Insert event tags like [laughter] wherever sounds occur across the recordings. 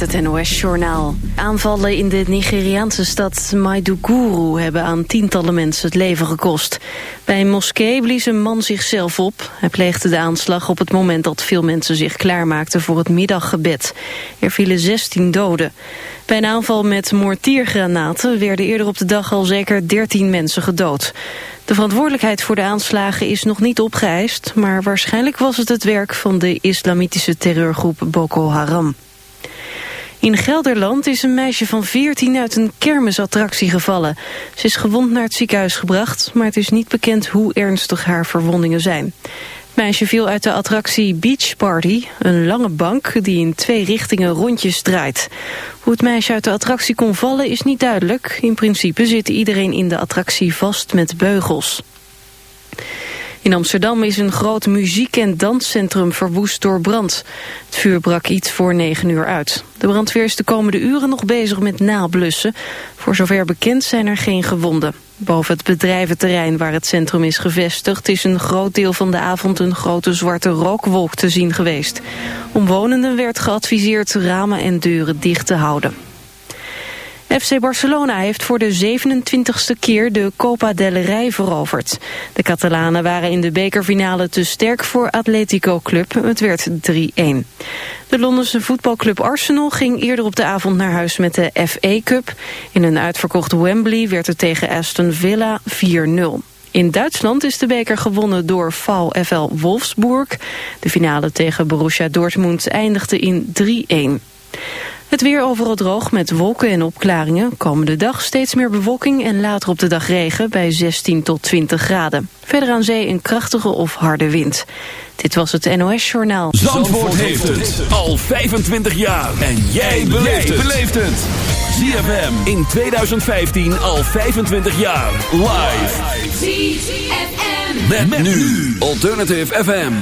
het NOS-journaal. Aanvallen in de Nigeriaanse stad Maiduguri hebben aan tientallen mensen het leven gekost. Bij een moskee blies een man zichzelf op. Hij pleegde de aanslag op het moment dat veel mensen zich klaarmaakten voor het middaggebed. Er vielen 16 doden. Bij een aanval met mortiergranaten werden eerder op de dag al zeker 13 mensen gedood. De verantwoordelijkheid voor de aanslagen is nog niet opgeëist... maar waarschijnlijk was het het werk van de islamitische terreurgroep Boko Haram. In Gelderland is een meisje van 14 uit een kermisattractie gevallen. Ze is gewond naar het ziekenhuis gebracht... maar het is niet bekend hoe ernstig haar verwondingen zijn. Het meisje viel uit de attractie Beach Party, een lange bank die in twee richtingen rondjes draait. Hoe het meisje uit de attractie kon vallen is niet duidelijk. In principe zit iedereen in de attractie vast met beugels. In Amsterdam is een groot muziek- en danscentrum verwoest door brand. Het vuur brak iets voor negen uur uit. De brandweer is de komende uren nog bezig met nablussen. Voor zover bekend zijn er geen gewonden. Boven het bedrijventerrein waar het centrum is gevestigd... is een groot deel van de avond een grote zwarte rookwolk te zien geweest. Omwonenden werd geadviseerd ramen en deuren dicht te houden. FC Barcelona heeft voor de 27ste keer de Copa del Rey veroverd. De Catalanen waren in de bekerfinale te sterk voor Atletico Club. Het werd 3-1. De Londense voetbalclub Arsenal ging eerder op de avond naar huis met de FA Cup. In een uitverkocht Wembley werd het tegen Aston Villa 4-0. In Duitsland is de beker gewonnen door VfL Wolfsburg. De finale tegen Borussia Dortmund eindigde in 3-1. Het weer overal droog met wolken en opklaringen. Komende dag steeds meer bewolking en later op de dag regen bij 16 tot 20 graden. Verder aan zee een krachtige of harde wind. Dit was het NOS Journaal. Zandvoort, heeft het al 25 jaar. En jij beleeft het. ZFM in 2015 al 25 jaar. Live. ZFM. met nu. Alternative FM.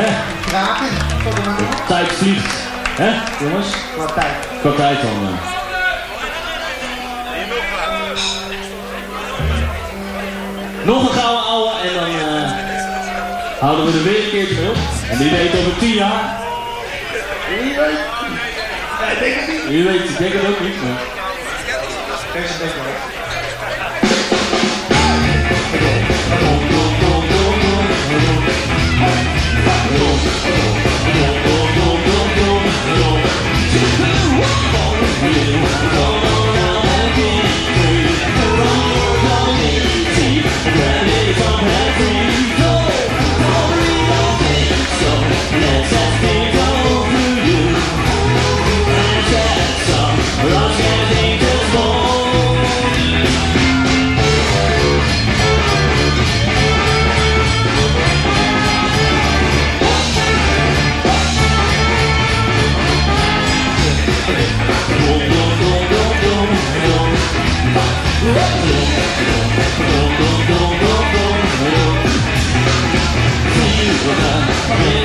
Hè? Kraken. Tijd vliegt. Hè, jongens? Qua tijd. Qua tijd dan. Ja. Nog een gouden ouwe en dan uh, houden we er weer een keer mee op. En wie weet over tien jaar. Wie weet. ik denk het niet. Wie weet, ik denk het ook niet. Maar... の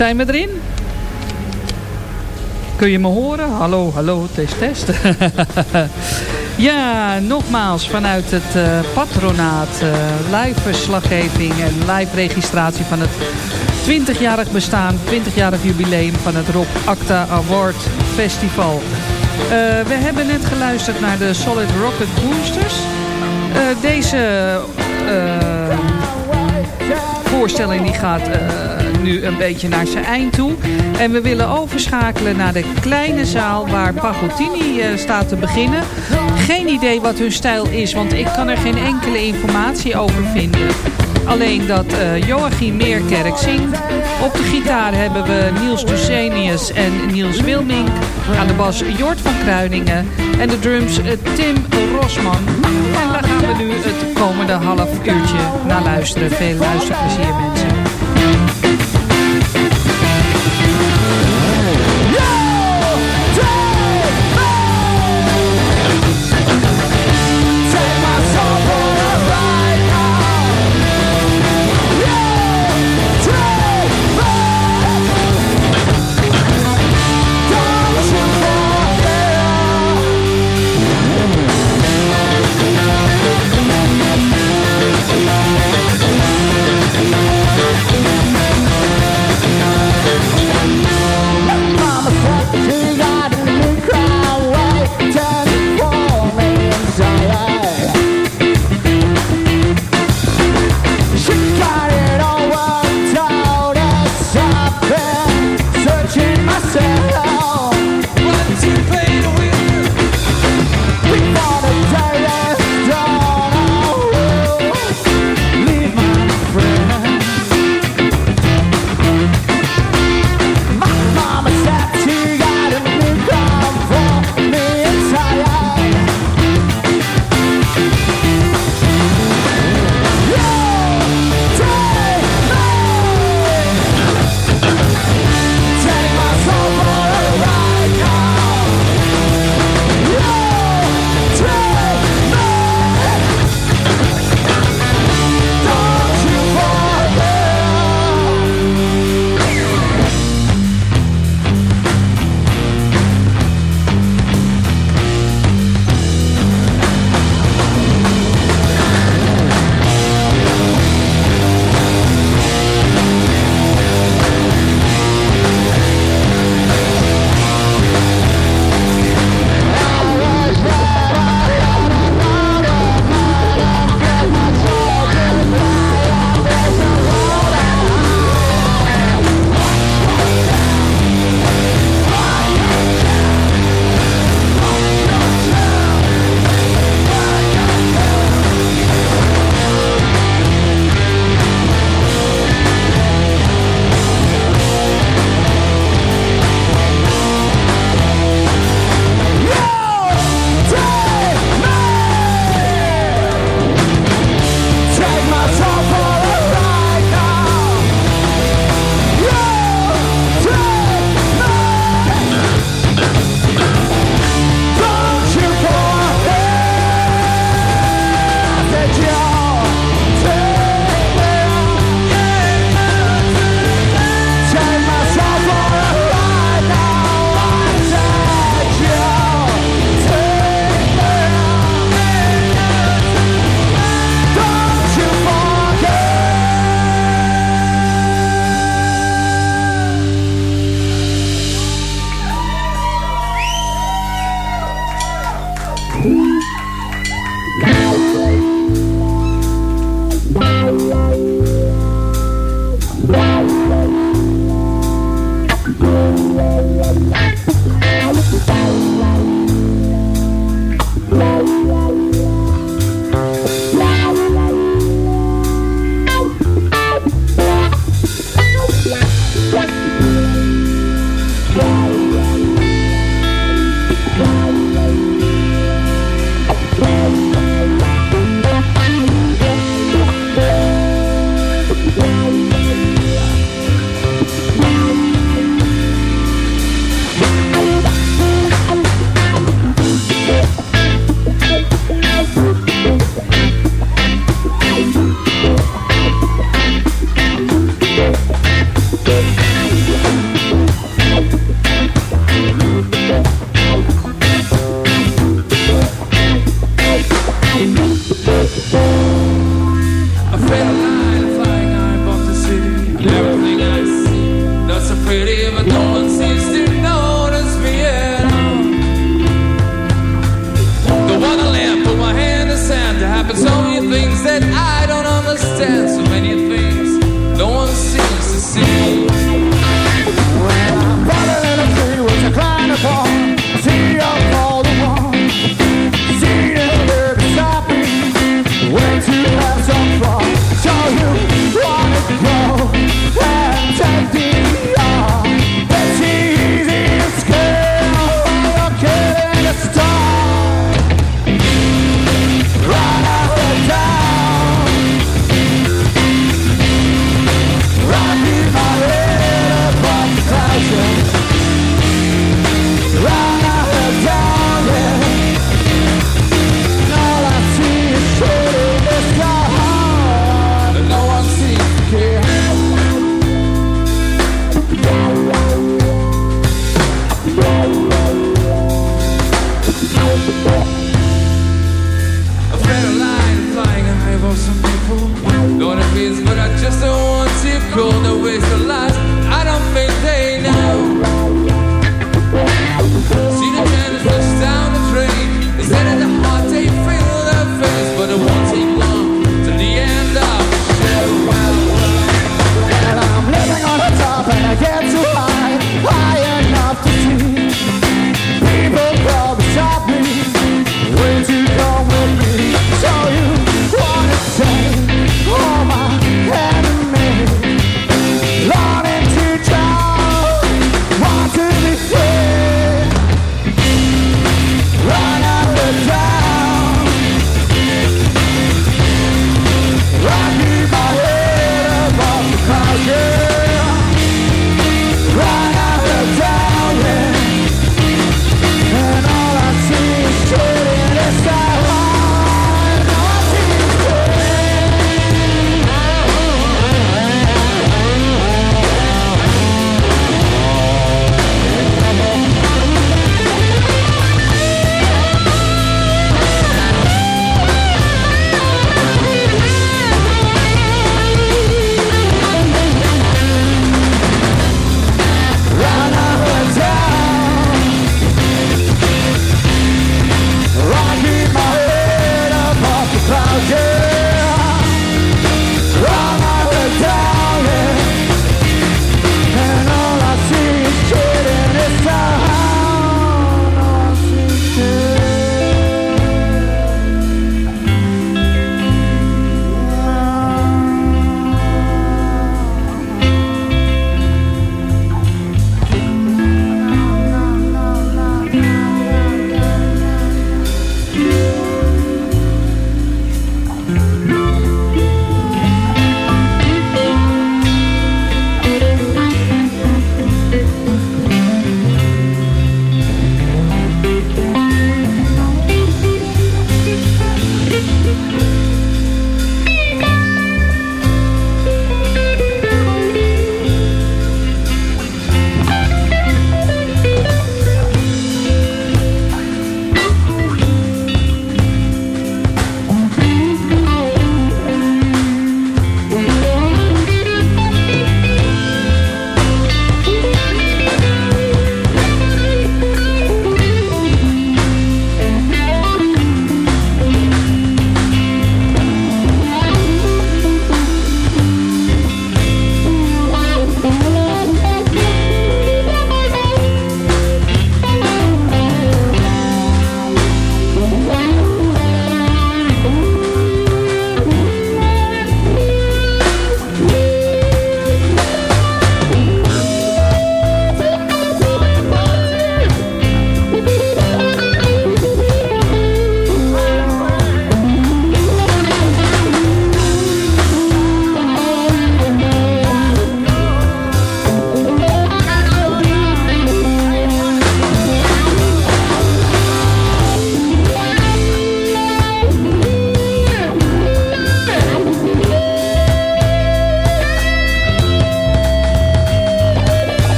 Zijn we erin? Kun je me horen? Hallo, hallo, test, test. [laughs] ja, nogmaals vanuit het uh, patronaat. Uh, live verslaggeving en live registratie van het 20-jarig bestaan, 20-jarig jubileum van het Rob Acta Award Festival. Uh, we hebben net geluisterd naar de Solid Rocket Boosters. deze voorstelling die gaat nu een beetje naar zijn eind toe. En we willen overschakelen naar de kleine zaal waar Pagotini uh, staat te beginnen. Geen idee wat hun stijl is, want ik kan er geen enkele informatie over vinden. Alleen dat uh, Joachim Meerkerk zingt. Op de gitaar hebben we Niels Ducenius en Niels Wilming. Aan de bas Jort van Kruiningen. En de drums uh, Tim Rosman. En daar gaan we nu het komende half uurtje naar luisteren. Veel luisterplezier mensen.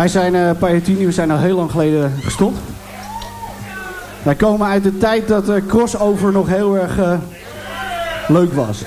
Wij zijn uh, Payatini, we zijn al heel lang geleden gestopt. Wij komen uit de tijd dat uh, crossover nog heel erg uh, leuk was.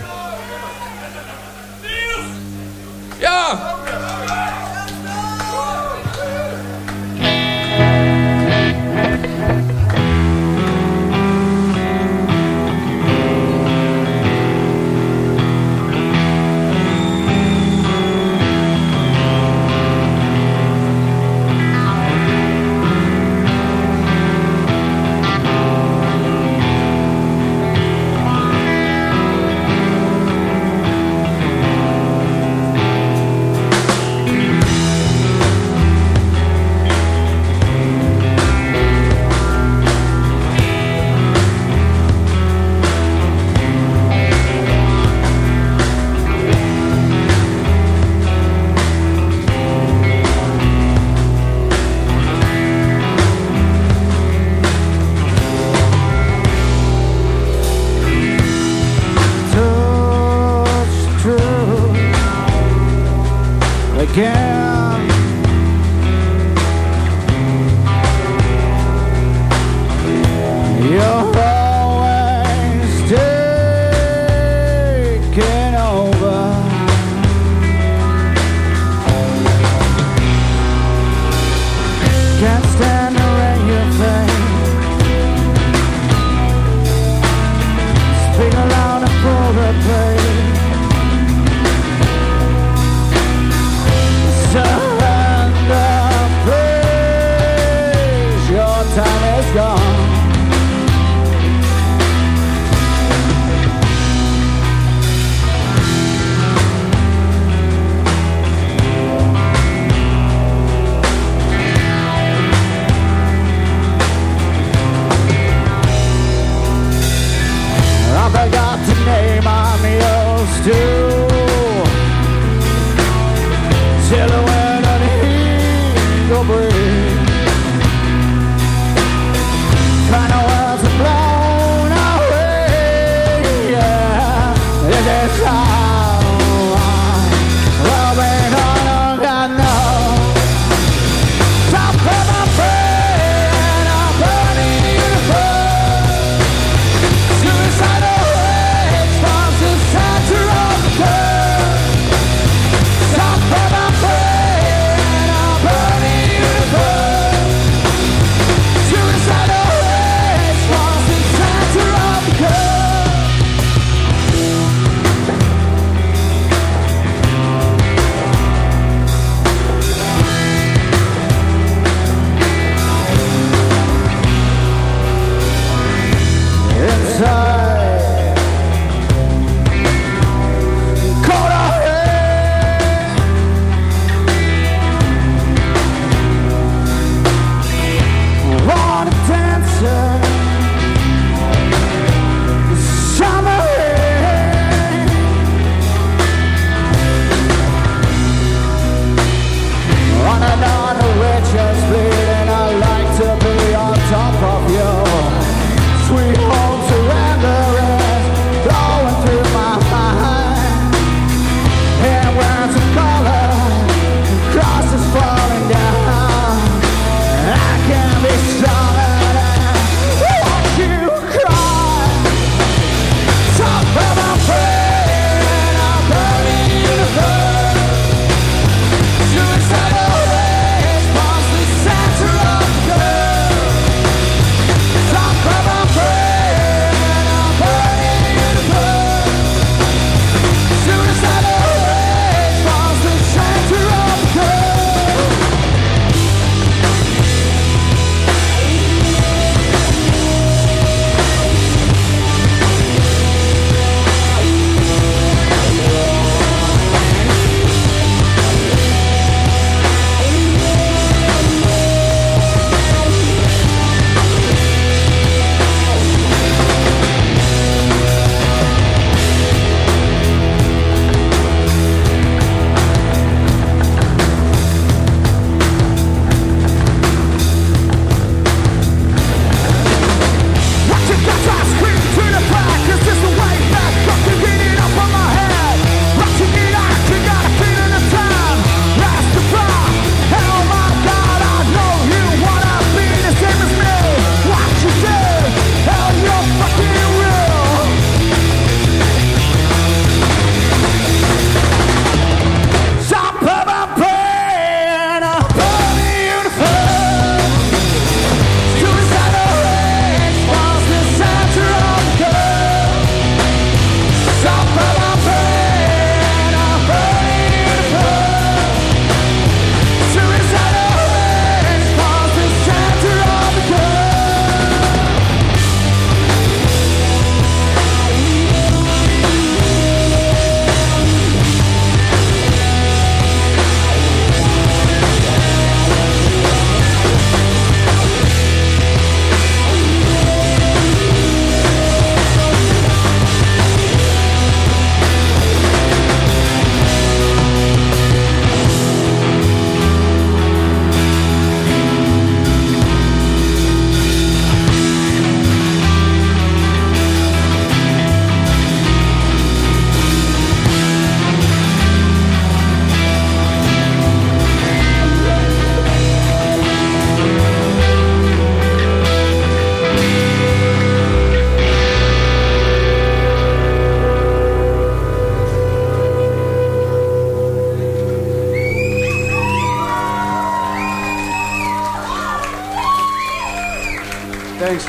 Thanks.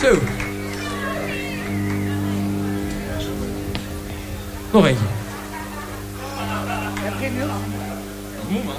Zo. Nog eentje. Heb geen nieuws? Moet man.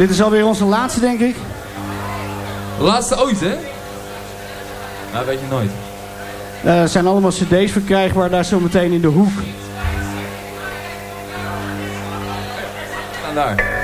Dit is alweer onze laatste, denk ik. Laatste ooit, hè? Nou, weet je nooit. Eh, er zijn allemaal cd's verkrijgbaar daar zo meteen in de hoek. Staan daar.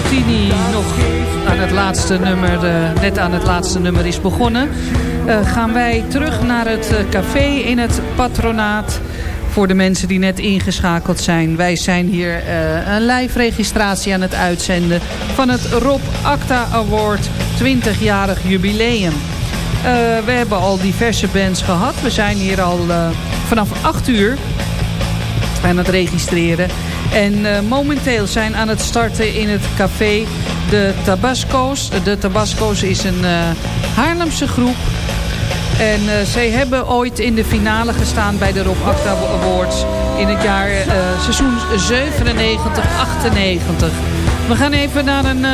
Pagotini nog aan het laatste nummer, uh, net aan het laatste nummer is begonnen... Uh, gaan wij terug naar het café in het patronaat... voor de mensen die net ingeschakeld zijn. Wij zijn hier een live registratie aan het uitzenden... van het Rob Acta Award 20-jarig jubileum. we hebben al diverse bands gehad. We zijn hier al vanaf 8 uur aan het registreren... En uh, momenteel zijn aan het starten in het café de Tabasco's. De Tabasco's is een uh, Haarlemse groep. En uh, zij hebben ooit in de finale gestaan bij de Rob Acta Awards in het jaar seizoen 97-98. We gaan even naar een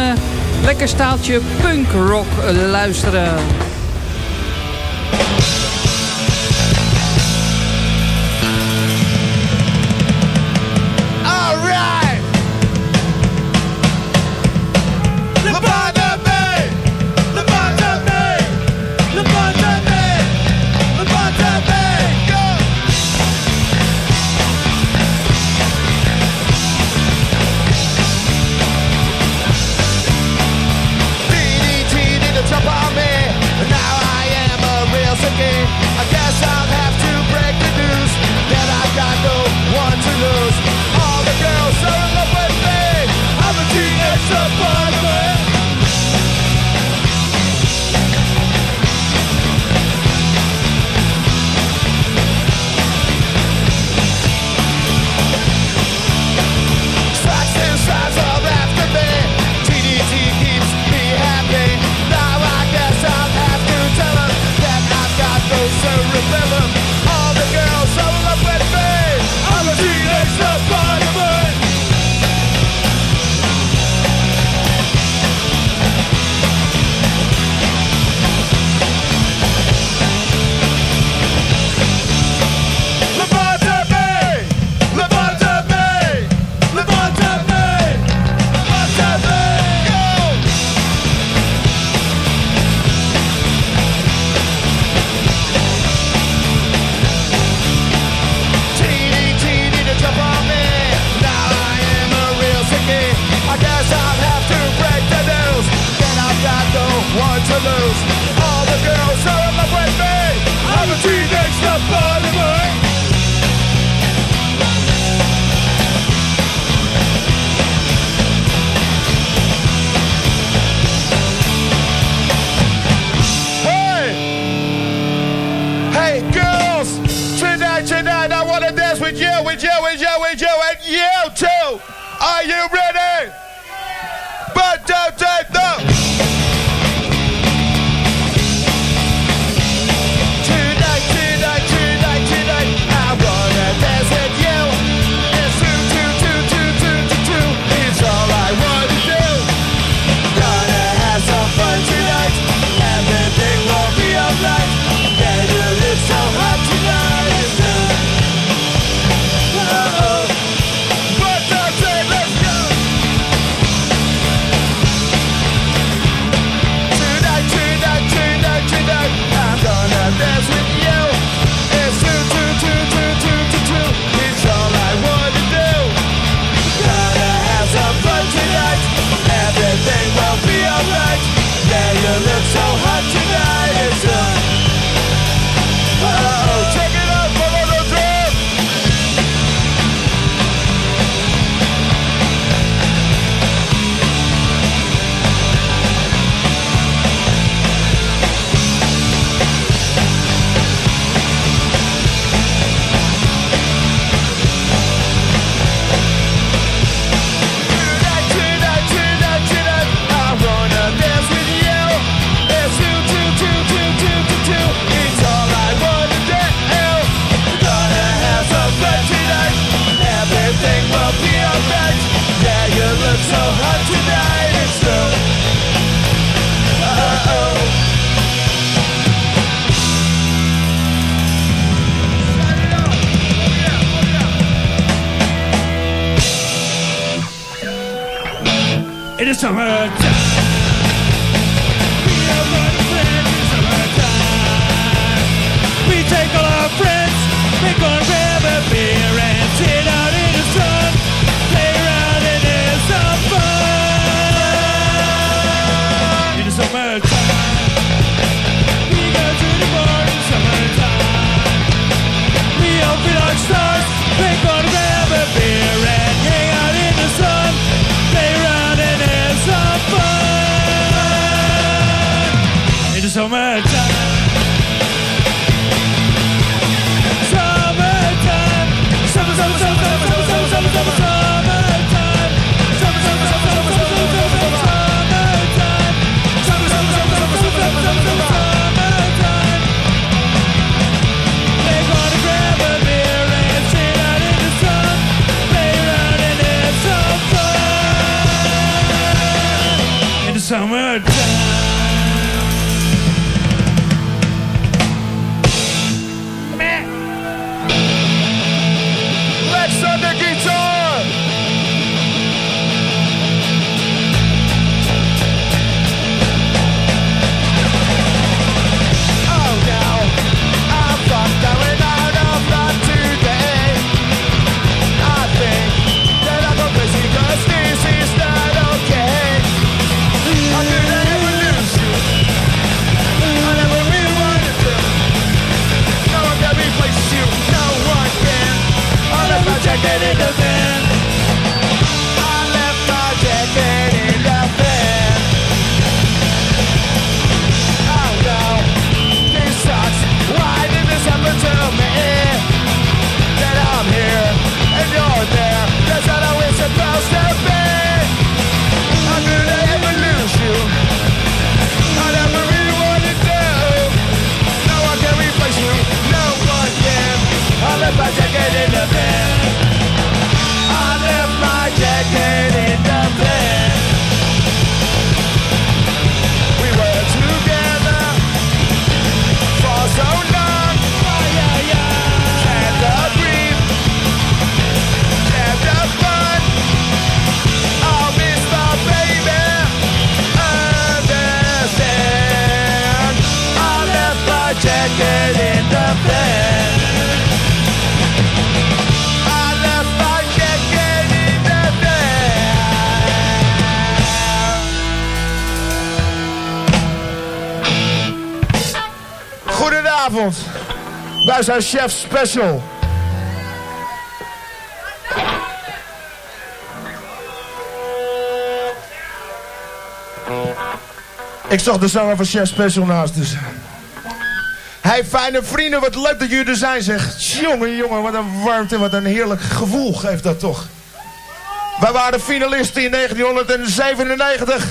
lekker staaltje punkrock luisteren. thuis aan Chef Special. Ik zag de zanger van Chef Special naast dus. Hey fijne vrienden, wat leuk dat jullie er zijn zeg. Jongen, jongen, wat een warmte, wat een heerlijk gevoel geeft dat toch. Wij waren finalisten in 1997.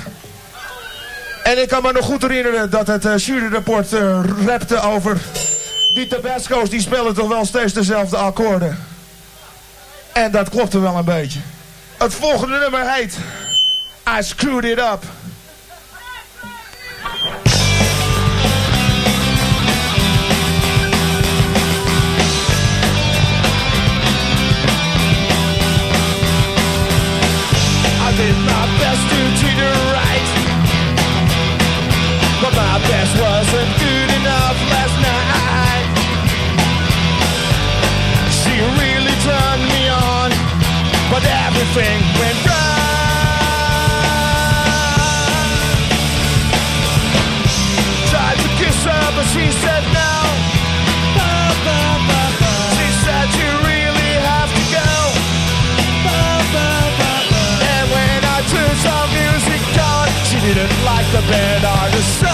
En ik kan me nog goed herinneren dat het eh, juryrapport uh, rapte over die tabasco's die spelen toch wel steeds dezelfde akkoorden. En dat klopt er wel een beetje. Het volgende nummer heet... I Screwed It Up. did my best to treat her right But my best wasn't good went wrong. Tried to kiss her, but she said no. She said you really have to go. And when I turned music she didn't like the band I was.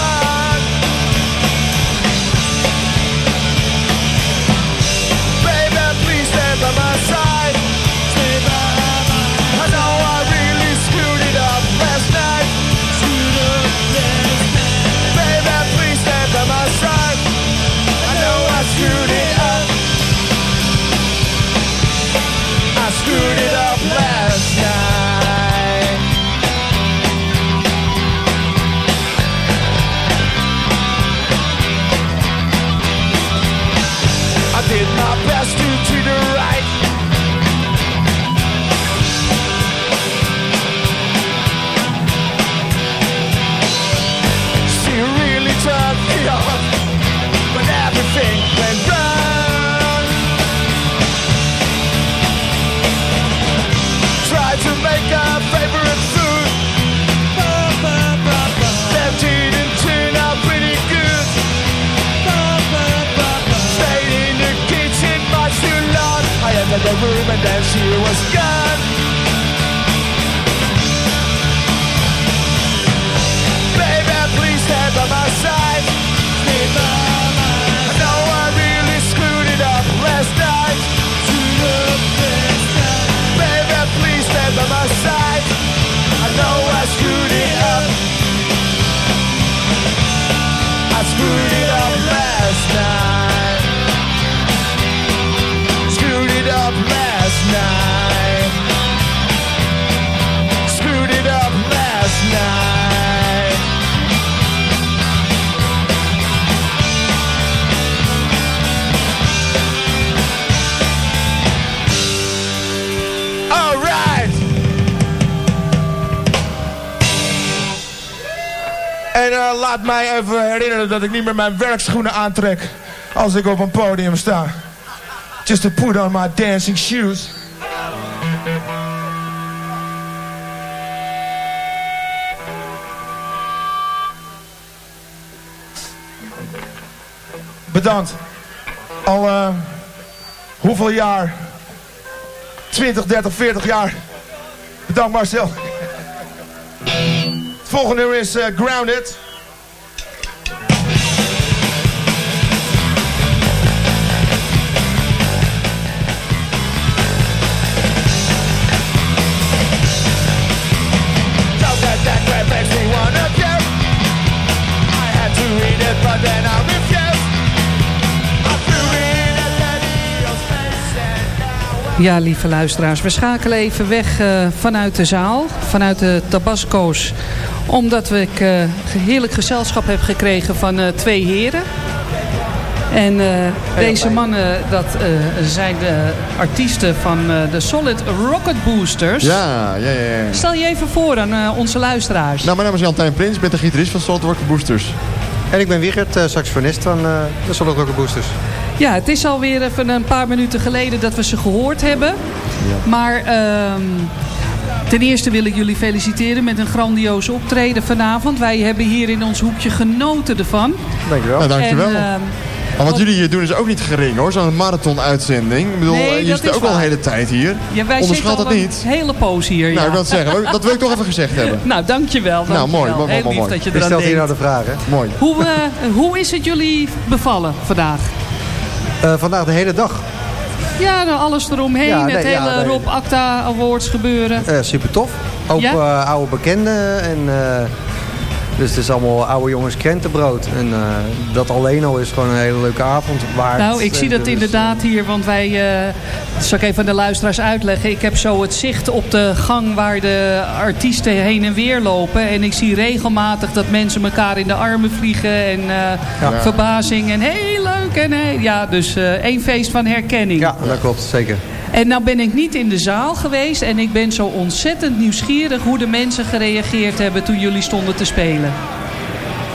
Laat mij even herinneren dat ik niet meer mijn werkschoenen aantrek als ik op een podium sta. Just to put on my dancing shoes. Bedankt. Al eh, hoeveel jaar? 20, 30, 40 jaar. Bedankt Marcel. Het volgende is eh, Grounded. Ja, lieve luisteraars, we schakelen even weg eh, vanuit de zaal, vanuit de Tabasco's. Omdat we ik, eh, heerlijk gezelschap heb gekregen van eh, twee heren. En deze mannen, dat zijn de artiesten van de Solid Rocket Boosters. Ja, ja, ja. ja. Stel je even voor aan onze luisteraars. Nou, mijn naam is Jantijn Prins, ik ben de gitarist van Solid Rocket Boosters. En ik ben Wiegert, saxofonist van de Solid Rocket Boosters. Ja, het is alweer even een paar minuten geleden dat we ze gehoord hebben. Maar ehm, ten eerste wil ik jullie feliciteren met een grandioos optreden vanavond. Wij hebben hier in ons hoekje genoten ervan. Dankjewel. Nou, dankjewel. En, ehm, maar wat jullie hier doen is ook niet gering hoor, zo'n marathon-uitzending. Ik bedoel, Nee, je dat zit ook al een hele tijd hier. ja, wij Onderschat een niet. hele poos hier. Nou, ja. ik wil het zeggen, dat wil ik toch even gezegd hebben. [laughs] Nou, dankjewel. Nou, mooi, dankjewel. mooi, Heel mooi, lief mooi. dat je stelt hier nou de vraag, hè? Mooi. Hoe, eh, hoe is het jullie bevallen vandaag? Eh, vandaag de hele dag. Ja, nou, alles eromheen. Ja, nee, het ja, hele nee. Rob Acta Awards gebeuren. Eh, super tof. Ook Ja? eh, oude bekenden. En, eh, dus het is allemaal oude jongens krentenbrood. En eh, dat alleen al is gewoon een hele leuke avond waard. Nou, ik zie dat dus, inderdaad hier, want wij, eh, dat zal ik even aan de luisteraars uitleggen. Ik heb zo het zicht op de gang waar de artiesten heen en weer lopen. En ik zie regelmatig dat mensen elkaar in de armen vliegen en eh, Ja. verbazing en heel ja, dus eh één feest van herkenning. Ja, dat klopt, zeker. En nou ben ik niet in de zaal geweest en ik ben zo ontzettend nieuwsgierig hoe de mensen gereageerd hebben toen jullie stonden te spelen.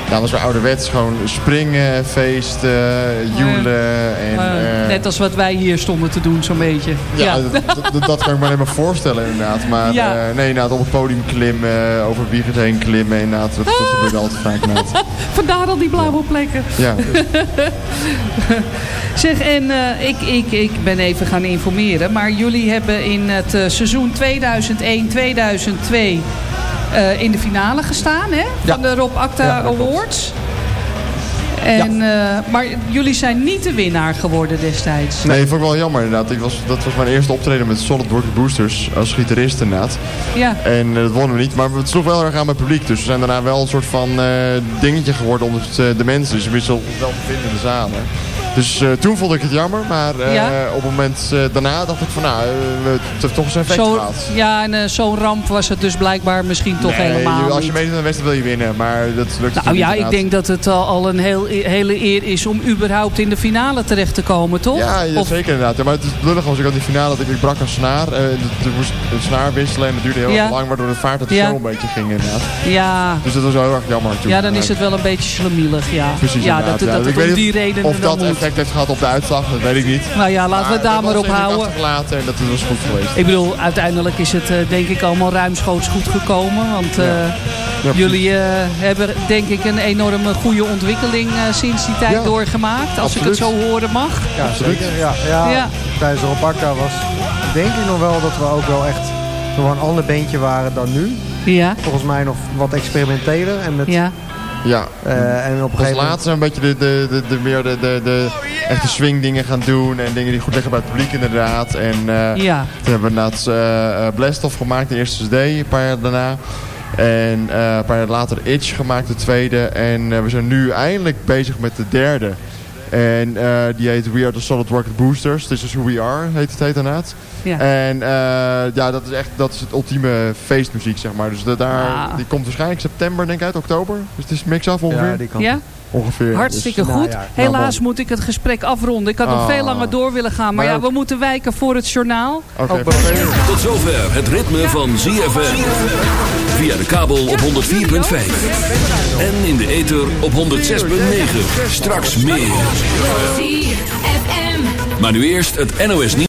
Ja, dat was weer ouderwets. Gewoon springen, feesten, joelen. En, Eh, net als wat wij hier stonden te doen zo'n beetje. Ja, Dat, dat, dat kan ik me alleen maar voorstellen inderdaad. Maar Ja. eh, nee, inderdaad op het podium klimmen, over Wiegert heen klimmen. Inderdaad, dat, dat gebeurt [laughs] altijd vaak. Vandaar al die blauwe plekken. Ja. [laughs] Zeg, en eh, ik, ik, ik ben even gaan informeren. Maar jullie hebben in het seizoen 2001-2002 eh, in de finale gestaan, hè? Van de Rob Acta Ja. Awards. En, eh, maar jullie zijn niet de winnaar geworden destijds. Nee, dat vond ik wel jammer inderdaad. Ik was, dat was mijn eerste optreden met Solid Rocket Boosters als gitarist inderdaad. Ja. En eh, dat wonnen we niet, maar het sloeg wel erg aan bij het publiek. Dus we zijn daarna wel een soort van dingetje geworden onder de mensen. Dus je wist wel te vinden in de zalen. Dus eh, toen vond ik het jammer, maar eh, Ja. op het moment eh, daarna dacht ik van nou, het heeft toch zijn effect Zo, gehad. ja, en zo'n ramp was het dus blijkbaar misschien toch Nee, helemaal als je meedoet aan de wedstrijd wil je winnen, maar dat lukt Nou ja, ik denk dat het al, al een heel, hele eer is om überhaupt in de finale terecht te komen, toch? Ja, ja, Of- zeker inderdaad. Ja, maar het is lullig was ik had die finale dat ik, ik brak een snaar. toen moest een snaar wisselen en dat duurde heel Ja. lang, waardoor het vaart de Ja. show een beetje ging inderdaad. Ja, Dus dat was heel erg jammer toen. ja, dan is het wel een beetje slemielig, ja. Precies, ja, dat, dat Ik het weet om die reden Of dat. Effect heeft gehad op de uitslag, dat weet ik niet. Nou ja, laten we het daar maar op houden. Gelaten en dat was goed geweest. Ik bedoel, uiteindelijk is het eh, denk ik allemaal ruimschoots goed gekomen. Want eh, Jullie eh, hebben denk ik een enorme goede ontwikkeling eh, sinds die tijd Ja, doorgemaakt. Als ik het zo horen mag. Ja, zeker. Ja, ja, Ja. Tijdens de Robacta was denk ik nog wel dat we ook wel echt nog wel een ander beentje waren dan nu. Ja. Volgens mij nog wat experimenteler. En, met, Ja. Ja. eh, en op een gegeven moment... laatste een beetje de, de, de, de, meer de, de, de echte swing dingen gaan doen. En dingen die goed liggen bij het publiek inderdaad. En eh, Ja. toen hebben we inderdaad uh, Blast Off gemaakt, de eerste CD, een paar jaar daarna. En eh, een paar jaar later Itch gemaakt, de tweede. En eh, we zijn nu eindelijk bezig met de derde. En eh, die heet We Are The Solid Rocket Boosters. This is Who We Are, heet het heet inderdaad. Ja. En eh, ja, dat is echt dat is het ultieme feestmuziek, zeg maar. Dus de, daar, Ah. die komt waarschijnlijk september, denk ik, uit oktober. Dus het is mix-af ongeveer. Ja, die kan. Ja? Ongeveer. Hartstikke Dus- goed. najaar. Helaas Nou, moet ik het gesprek afronden. Ik had nog Ah. veel langer door willen gaan. Maar Maar ja, we moeten wijken voor het journaal. Oké, Tot zover het ritme van ZFM. Via de kabel op 104.5. En in de ether op 106.9. Straks meer. Maar nu eerst het NOS nieuws.